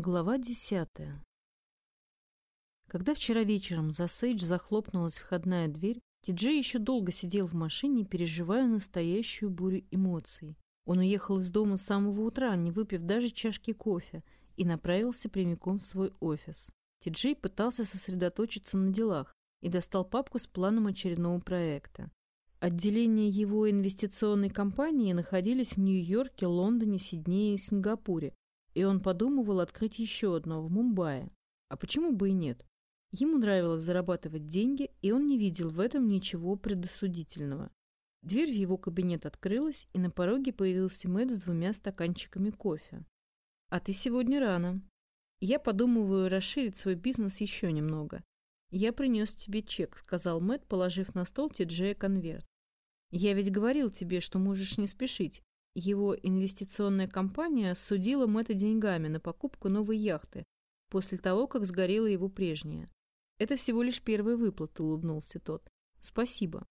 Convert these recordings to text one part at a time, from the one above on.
Глава десятая. Когда вчера вечером за Сейдж захлопнулась входная дверь, Тиджей еще долго сидел в машине, переживая настоящую бурю эмоций. Он уехал из дома с самого утра, не выпив даже чашки кофе, и направился прямиком в свой офис. Тиджей пытался сосредоточиться на делах и достал папку с планом очередного проекта. Отделения его инвестиционной компании находились в Нью-Йорке, Лондоне, Сиднее и Сингапуре, и он подумывал открыть еще одно в Мумбаи. А почему бы и нет? Ему нравилось зарабатывать деньги, и он не видел в этом ничего предосудительного. Дверь в его кабинет открылась, и на пороге появился Мэтт с двумя стаканчиками кофе. «А ты сегодня рано. Я подумываю расширить свой бизнес еще немного. Я принес тебе чек», — сказал Мэтт, положив на стол Ти-Джея конверт. «Я ведь говорил тебе, что можешь не спешить. Его инвестиционная компания судила Мэтта деньгами на покупку новой яхты после того, как сгорела его прежняя. Это всего лишь первая выплата, улыбнулся тот. Спасибо.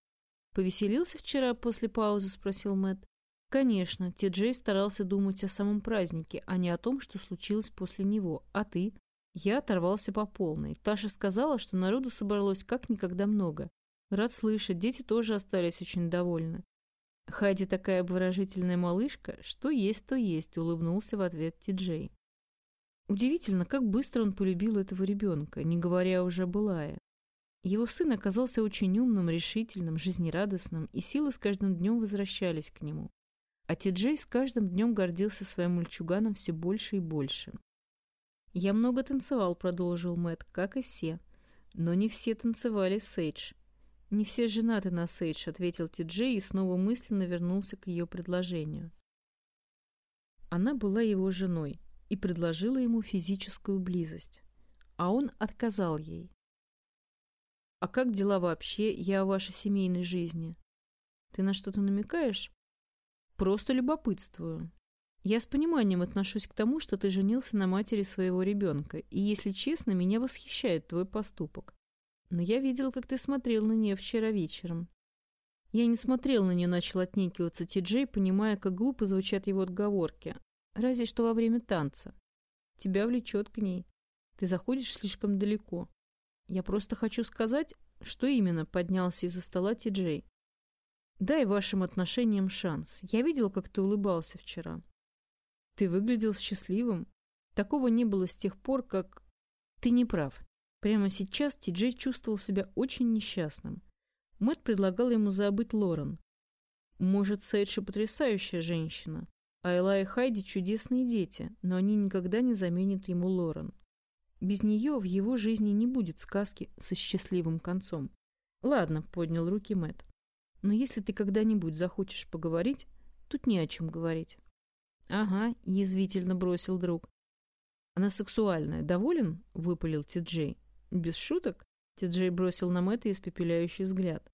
Повеселился вчера после паузы, спросил Мэтт. Конечно, Ти-Джей старался думать о самом празднике, а не о том, что случилось после него. А ты? Я оторвался по полной. Таша сказала, что народу собралось как никогда много. Рад слышать, дети тоже остались очень довольны. Хайди такая обворожительная малышка, что есть, то есть, улыбнулся в ответ Ти-Джей. Удивительно, как быстро он полюбил этого ребенка, не говоря уже о былая. Его сын оказался очень умным, решительным, жизнерадостным, и силы с каждым днем возвращались к нему. А Ти-Джей с каждым днем гордился своим мальчуганом все больше и больше. «Я много танцевал», — продолжил Мэтт, — «как и все. Но не все танцевали Сейдж. Не все женаты на Сейдж», — ответил Ти-Джей и снова мысленно вернулся к ее предложению. Она была его женой и предложила ему физическую близость, а он отказал ей. «А как дела вообще? Я о вашей семейной жизни. Ты на что-то намекаешь?» «Просто любопытствую. Я с пониманием отношусь к тому, что ты женился на матери своего ребенка, и, если честно, меня восхищает твой поступок. Но я видел, как ты смотрел на нее вчера вечером. Я не смотрел на нее, начал отнекиваться Ти-Джей, понимая, как глупо звучат его отговорки. Разве что во время танца. Тебя влечет к ней. Ты заходишь слишком далеко. Я просто хочу сказать, что именно поднялся из-за стола Ти-Джей. Дай вашим отношениям шанс. Я видел, как ты улыбался вчера. Ты выглядел счастливым. Такого не было с тех пор, как... Ты не прав. Прямо сейчас Ти-Джей чувствовал себя очень несчастным. Мэтт предлагал ему забыть Лорен. Может, Сейдша потрясающая женщина, а Элла и Хайди чудесные дети, но они никогда не заменят ему Лорен. Без нее в его жизни не будет сказки со счастливым концом. Ладно, поднял руки Мэтт. Но если ты когда-нибудь захочешь поговорить, тут не о чем говорить. «Ага», — язвительно бросил друг. «Она сексуальная. Доволен?» — выпалил Ти-Джей. «Без шуток?» — Ти-Джей бросил на Мэтта испепеляющий взгляд.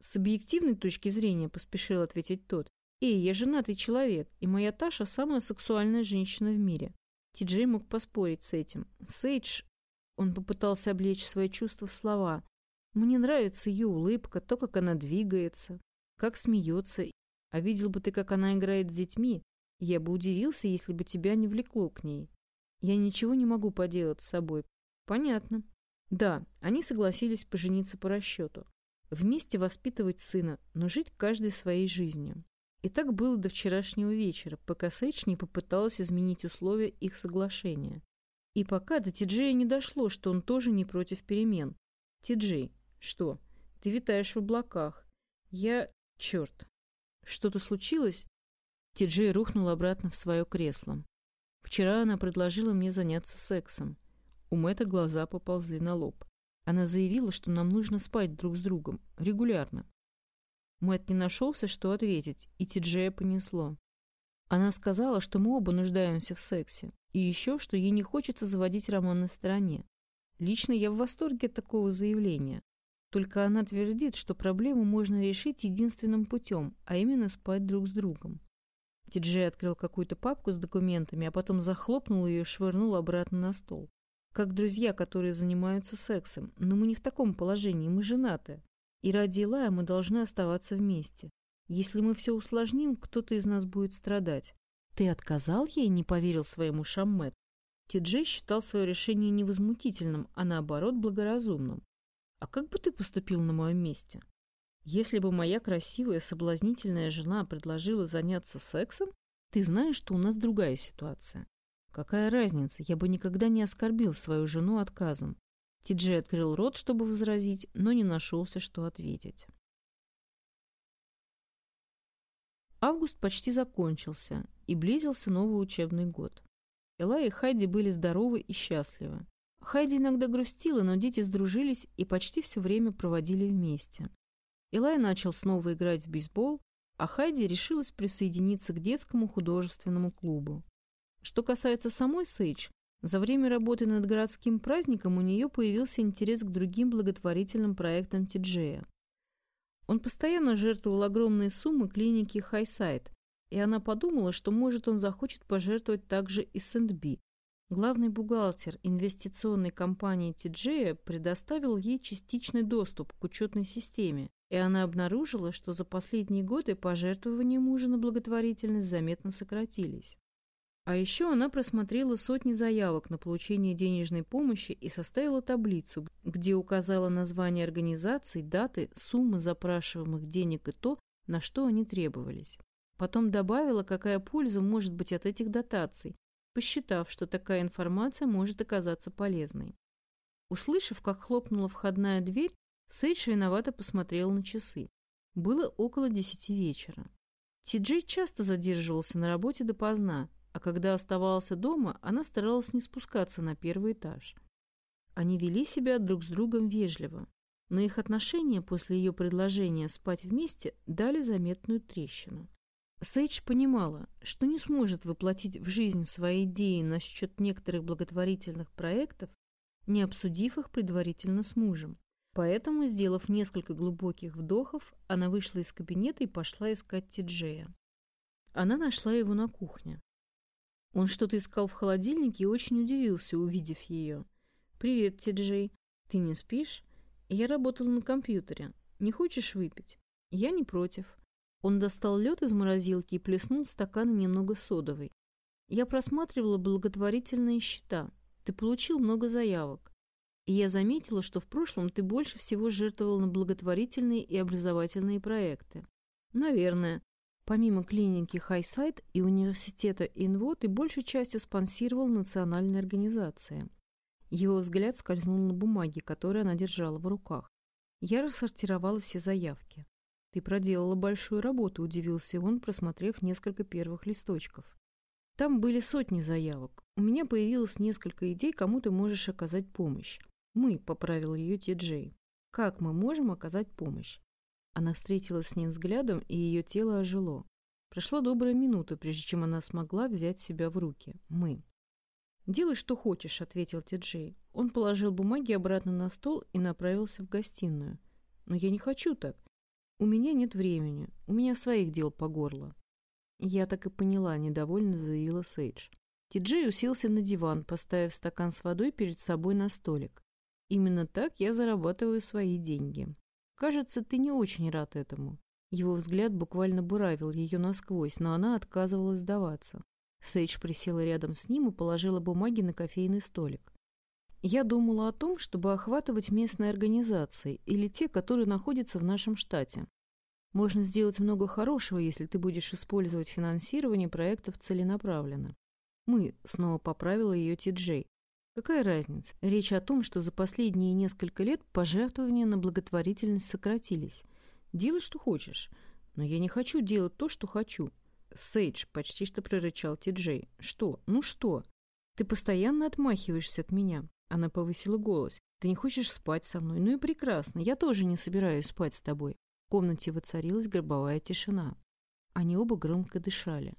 «С объективной точки зрения», — поспешил ответить тот. «Эй, я женатый человек, и моя Таша самая сексуальная женщина в мире». Ти-Джей мог поспорить с этим. «Сейдж...» Он попытался облечь свои чувства в слова. «Мне нравится ее улыбка, то, как она двигается, как смеется. А видел бы ты, как она играет с детьми, я бы удивился, если бы тебя не влекло к ней. Я ничего не могу поделать с собой. Понятно. Да, они согласились пожениться по расчету. Вместе воспитывать сына, но жить каждой своей жизнью. И так было до вчерашнего вечера, пока Сейдж не попыталась изменить условия их соглашения. И пока до Тиджея не дошло, что он тоже не против перемен. Тиджей, что? Ты витаешь в облаках. Я... Черт. Что-то случилось? Тиджей рухнул обратно в свое кресло. Вчера она предложила мне заняться сексом. У Мэтта глаза поползли на лоб. Она заявила, что нам нужно спать друг с другом. Регулярно. Мэтт не нашелся, что ответить, и Тиджея понесло. Она сказала, что мы оба нуждаемся в сексе. И еще, что ей не хочется заводить роман на стороне. Лично я в восторге от такого заявления. Только она твердит, что проблему можно решить единственным путем, а именно спать друг с другом. Ти-Джей открыл какую-то папку с документами, а потом захлопнул ее и швырнул обратно на стол. Как друзья, которые занимаются сексом. Но мы не в таком положении, мы женаты. И ради Илая мы должны оставаться вместе. Если мы все усложним, кто-то из нас будет страдать. Ты отказал ей, не поверил своим ушам Мэтт. Ти-Джей считал свое решение невозмутительным, а наоборот благоразумным. А как бы ты поступил на моем месте? Если бы моя красивая, соблазнительная жена предложила заняться сексом, ты знаешь, что у нас другая ситуация. Какая разница, я бы никогда не оскорбил свою жену отказом. Ти-Джей открыл рот, чтобы возразить, но не нашелся, что ответить. Август почти закончился, и близился новый учебный год. Элай и Хайди были здоровы и счастливы. Хайди иногда грустила, но дети сдружились и почти все время проводили вместе. Элай начал снова играть в бейсбол, а Хайди решилась присоединиться к детскому художественному клубу. Что касается самой Сейдж, за время работы над городским праздником у нее появился интерес к другим благотворительным проектам Тиджея. Он постоянно жертвовал огромные суммы клинике Хайсайд, и она подумала, что, может, он захочет пожертвовать также и Сент-Би. Главный бухгалтер инвестиционной компании Тиджея предоставил ей частичный доступ к учетной системе, и она обнаружила, что за последние годы пожертвования мужа на благотворительность заметно сократились. А еще она просмотрела сотни заявок на получение денежной помощи и составила таблицу, где указала название организаций, даты, суммы запрашиваемых денег и то, на что они требовались. Потом добавила, какая польза может быть от этих дотаций, посчитав, что такая информация может оказаться полезной. Услышав, как хлопнула входная дверь, Сейдж виновато посмотрел на часы. Было около десяти вечера. Ти-Джей часто задерживался на работе допоздна, а когда оставался дома, она старалась не спускаться на первый этаж. Они вели себя друг с другом вежливо, но их отношения после ее предложения спать вместе дали заметную трещину. Сейдж понимала, что не сможет воплотить в жизнь свои идеи насчет некоторых благотворительных проектов, не обсудив их предварительно с мужем. Поэтому, сделав несколько глубоких вдохов, она вышла из кабинета и пошла искать Тиджея. Она нашла его на кухне. Он что-то искал в холодильнике и очень удивился, увидев ее. «Привет, Ти-Джей. Ты не спишь? Я работала на компьютере. Не хочешь выпить? Я не против». Он достал лед из морозилки и плеснул в стаканы немного содовой. «Я просматривала благотворительные счета. Ты получил много заявок. И я заметила, что в прошлом ты больше всего жертвовал на благотворительные и образовательные проекты. Наверное, Помимо клиники Хайсайд и университета Инво, ты большей частью спонсировал национальные организации. Его взгляд скользнул на бумаге, которые она держала в руках. Я рассортировала все заявки. Ты проделала большую работу, удивился он, просмотрев несколько первых листочков. Там были сотни заявок. У меня появилось несколько идей, кому ты можешь оказать помощь. Мы, поправил ее Ти-Джей. Как мы можем оказать помощь? Она встретилась с ним взглядом, и ее тело ожило. Прошла добрая минута, прежде чем она смогла взять себя в руки. Мы. «Делай, что хочешь», — ответил Ти-Джей. Он положил бумаги обратно на стол и направился в гостиную. «Но я не хочу так. У меня нет времени. У меня своих дел по горло». «Я так и поняла», — недовольно заявила Сейдж. Ти-Джей уселся на диван, поставив стакан с водой перед собой на столик. «Именно так я зарабатываю свои деньги». Кажется, ты не очень рад этому. Его взгляд буквально буравил ее насквозь, но она отказывалась сдаваться. Сейдж присела рядом с ним и положила бумаги на кофейный столик. Я думала о том, чтобы охватывать местные организации или те, которые находятся в нашем штате. Можно сделать много хорошего, если ты будешь использовать финансирование проектов целенаправленно. Мы, снова поправила ее Ти-Джей, Какая разница? Речь о том, что за последние несколько лет пожертвования на благотворительность сократились. Делай, что хочешь. Но я не хочу делать то, что хочу. Сейдж почти что прорычал Ти-Джей. Что? Ну что? Ты постоянно отмахиваешься от меня. Она повысила голос. Ты не хочешь спать со мной? Ну и прекрасно. Я тоже не собираюсь спать с тобой. В комнате воцарилась гробовая тишина. Они оба громко дышали.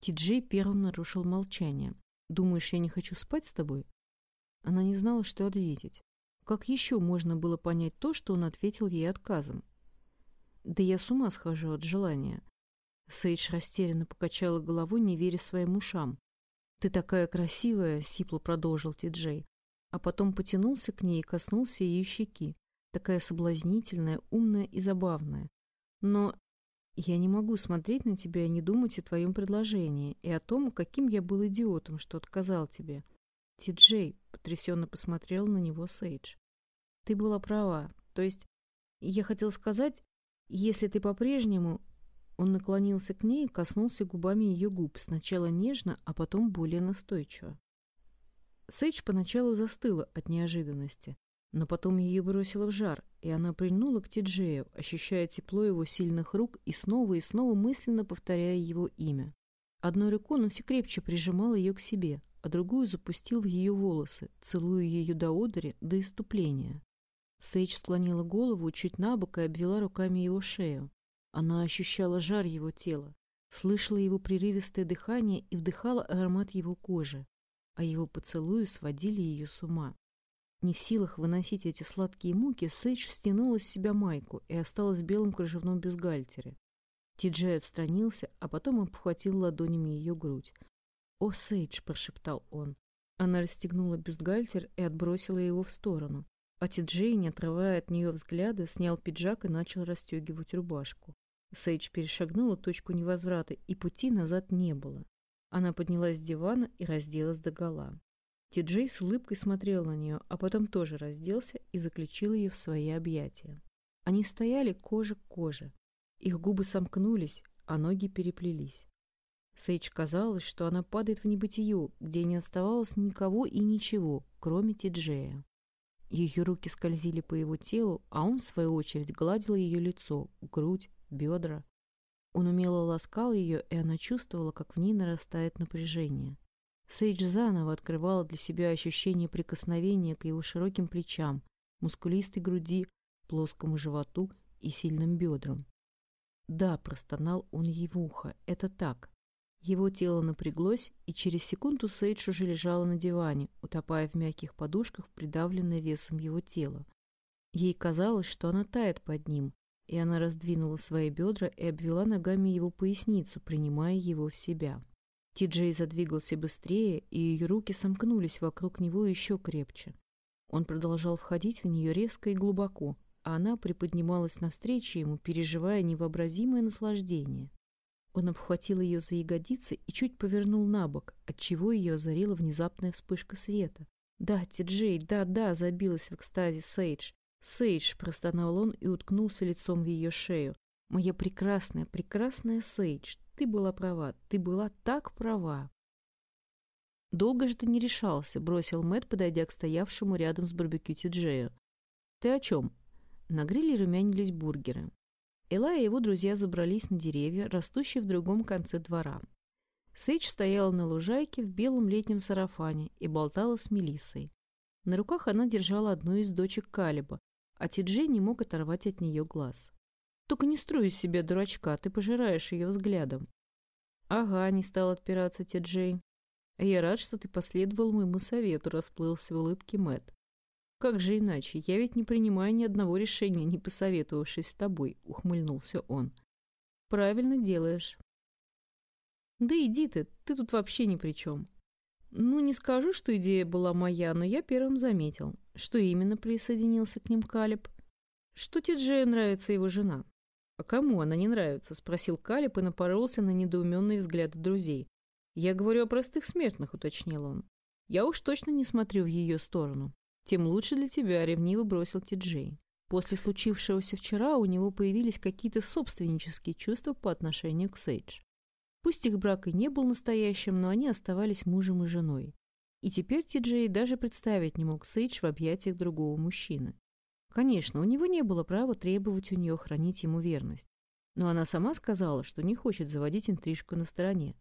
Ти-Джей первым нарушил молчание. «Думаешь, я не хочу спать с тобой?» Она не знала, что ответить. Как еще можно было понять то, что он ответил ей отказом? Да я с ума схожу от желания. Сейдж растерянно покачала головой, не веря своим ушам. «Ты такая красивая!» — сипло продолжил Ти-Джей. А потом потянулся к ней и коснулся ее щеки. Такая соблазнительная, умная и забавная. Но я не могу смотреть на тебя и не думать о твоем предложении, и о том, каким я был идиотом, что отказал тебе. Ти-Джей потрясенно посмотрел на него Сейдж. Ты была права. То есть, я хотел сказать, если ты по-прежнему... Он наклонился к ней и коснулся губами ее губ, сначала нежно, а потом более настойчиво. Сейдж поначалу застыла от неожиданности, но потом ее бросило в жар, и она прильнула к Тиджею, ощущая тепло его сильных рук и снова и снова мысленно повторяя его имя. Одной рукой он все крепче прижимал ее к себе, а другую запустил в ее волосы, целуя ее до одери, до иступления. Сейдж склонила голову чуть на бок и обвела руками его шею. Она ощущала жар его тела, слышала его прерывистое дыхание и вдыхала аромат его кожи, а его поцелуи сводили ее с ума. Не в силах выносить эти сладкие муки, Сейдж стянула с себя майку и осталась в белом кружевном бюстгальтере. Тиджей отстранился, а потом обхватил ладонями ее грудь. «О, Сейдж!» – прошептал он. Она расстегнула бюстгальтер и отбросила его в сторону. А Тиджей, не отрывая от нее взгляда, снял пиджак и начал расстегивать рубашку. Сейдж перешагнула точку невозврата, и пути назад не было. Она поднялась с дивана и разделась догола. Ти-Джей с улыбкой смотрел на нее, а потом тоже разделся и заключил ее в свои объятия. Они стояли кожа к коже. Их губы сомкнулись, а ноги переплелись. Сейдж казалось, что она падает в небытие, где не оставалось никого и ничего, кроме Ти-Джея. Ее руки скользили по его телу, а он, в свою очередь, гладил ее лицо, грудь, бедра. Он умело ласкал ее, и она чувствовала, как в ней нарастает напряжение. Сейдж заново открывала для себя ощущение прикосновения к его широким плечам, мускулистой груди, плоскому животу и сильным бедрам. «Да», — простонал он ей в ухо, — «это так». Его тело напряглось, и через секунду Сейдж уже лежала на диване, утопая в мягких подушках, придавленная весом его тела. Ей казалось, что она тает под ним, и она раздвинула свои бедра и обвела ногами его поясницу, принимая его в себя. Ти-Джей задвигался быстрее, и ее руки сомкнулись вокруг него еще крепче. Он продолжал входить в нее резко и глубоко, а она приподнималась навстречу ему, переживая невообразимое наслаждение. Он обхватил ее за ягодицы и чуть повернул на бок, отчего ее озарила внезапная вспышка света. «Да, Ти-Джей, да-да!» — забилась в экстазе Сейдж. «Сейдж!» — простонал он и уткнулся лицом в ее шею. «Моя прекрасная, прекрасная Сейдж, ты была права, ты была так права. Долго же ты не решался, бросил Мэт, подойдя к стоявшему рядом с барбекю Тиджею. Ты о чем? На гриле румянились бургеры. Эла и его друзья забрались на деревья, растущие в другом конце двора. Сейдж стояла на лужайке в белом летнем сарафане и болтала с Мелиссой. На руках она держала одну из дочек Калиба, а Тиджей не мог оторвать от нее глаз. Только не строй из себя дурачка, ты пожираешь ее взглядом. Ага, не стал отпираться Ти-Джей. Я рад, что ты последовал моему совету, расплылся в улыбке Мэт. Как же иначе? Я ведь не принимаю ни одного решения, не посоветовавшись с тобой, ухмыльнулся он. Правильно делаешь. Да иди ты, ты тут вообще ни при чем. Ну, не скажу, что идея была моя, но я первым заметил. Что именно присоединился к ним Калиб? Что Ти-Джею нравится его жена. «А кому она не нравится?» – спросил Калиб и напоролся на недоуменные взгляды друзей. «Я говорю о простых смертных», – уточнил он. «Я уж точно не смотрю в ее сторону. Тем лучше для тебя», – ревниво бросил Ти-Джей. После случившегося вчера у него появились какие-то собственнические чувства по отношению к Сейдж. Пусть их брак и не был настоящим, но они оставались мужем и женой. И теперь Ти-Джей даже представить не мог Сейдж в объятиях другого мужчины. Конечно, у него не было права требовать у нее хранить ему верность. Но она сама сказала, что не хочет заводить интрижку на стороне.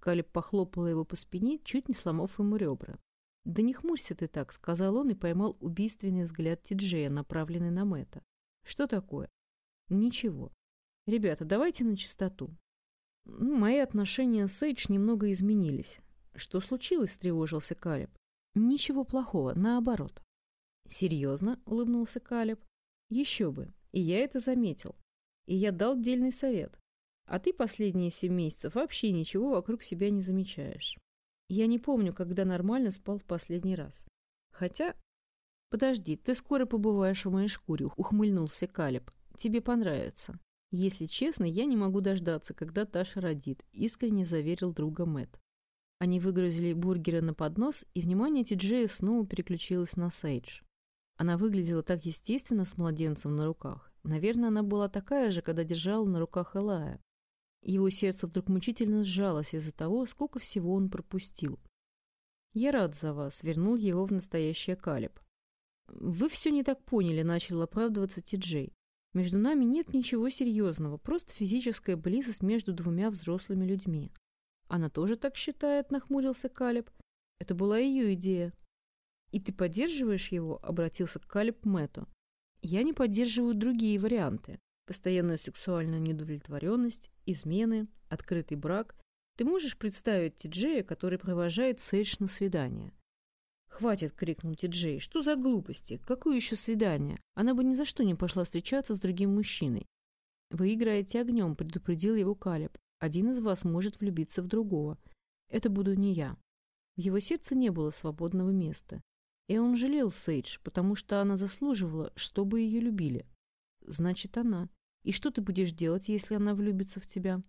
Калиб похлопала его по спине, чуть не сломав ему ребра. «Да не хмурься ты так», — сказал он и поймал убийственный взгляд Тиджея, направленный на Мэтта. «Что такое?» «Ничего. Ребята, давайте на чистоту. Мои отношения с Эйдж немного изменились. Что случилось?» — встревожился Калиб. «Ничего плохого, наоборот. «Серьезно?» — улыбнулся Калеб. «Еще бы. И я это заметил. И я дал дельный совет. А ты последние семь месяцев вообще ничего вокруг себя не замечаешь. Я не помню, когда нормально спал в последний раз. Хотя... Подожди, ты скоро побываешь в моей шкуре, ухмыльнулся Калеб. Тебе понравится. Если честно, я не могу дождаться, когда Таша родит, искренне заверил друга Мэт. Они выгрузили бургеры на поднос, и внимание Ти-Джея снова переключилось на Сейдж. Она выглядела так естественно с младенцем на руках. Наверное, она была такая же, когда держала на руках Элая. Его сердце вдруг мучительно сжалось из-за того, сколько всего он пропустил. «Я рад за вас», — вернул его в настоящее Калиб. «Вы все не так поняли», — начал оправдываться Ти-Джей. «Между нами нет ничего серьезного, просто физическая близость между двумя взрослыми людьми». «Она тоже так считает», — нахмурился Калиб. «Это была ее идея». «И ты поддерживаешь его?» — обратился Калиб Мэту. «Я не поддерживаю другие варианты. Постоянную сексуальную недовлетворенность, измены, открытый брак. Ты можешь представить Ти-Джея, который провожает Сейдж на свидание?» «Хватит!» — крикнул Ти-Джей. «Что за глупости? Какое еще свидание? Она бы ни за что не пошла встречаться с другим мужчиной». «Вы играете огнем», — предупредил его Калеб. «Один из вас может влюбиться в другого. Это буду не я». В его сердце не было свободного места. И он жалел Сейдж, потому что она заслуживала, чтобы ее любили. «Значит, она. И что ты будешь делать, если она влюбится в тебя?»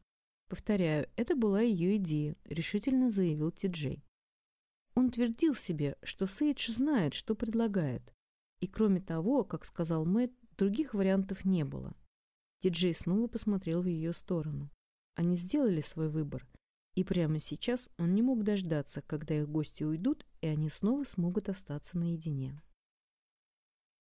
«Повторяю, это была ее идея», — решительно заявил Ти-Джей. Он твердил себе, что Сейдж знает, что предлагает. И кроме того, как сказал Мэтт, других вариантов не было. Диджей снова посмотрел в ее сторону. Они сделали свой выбор, и прямо сейчас он не мог дождаться, когда их гости уйдут, и они снова смогут остаться наедине.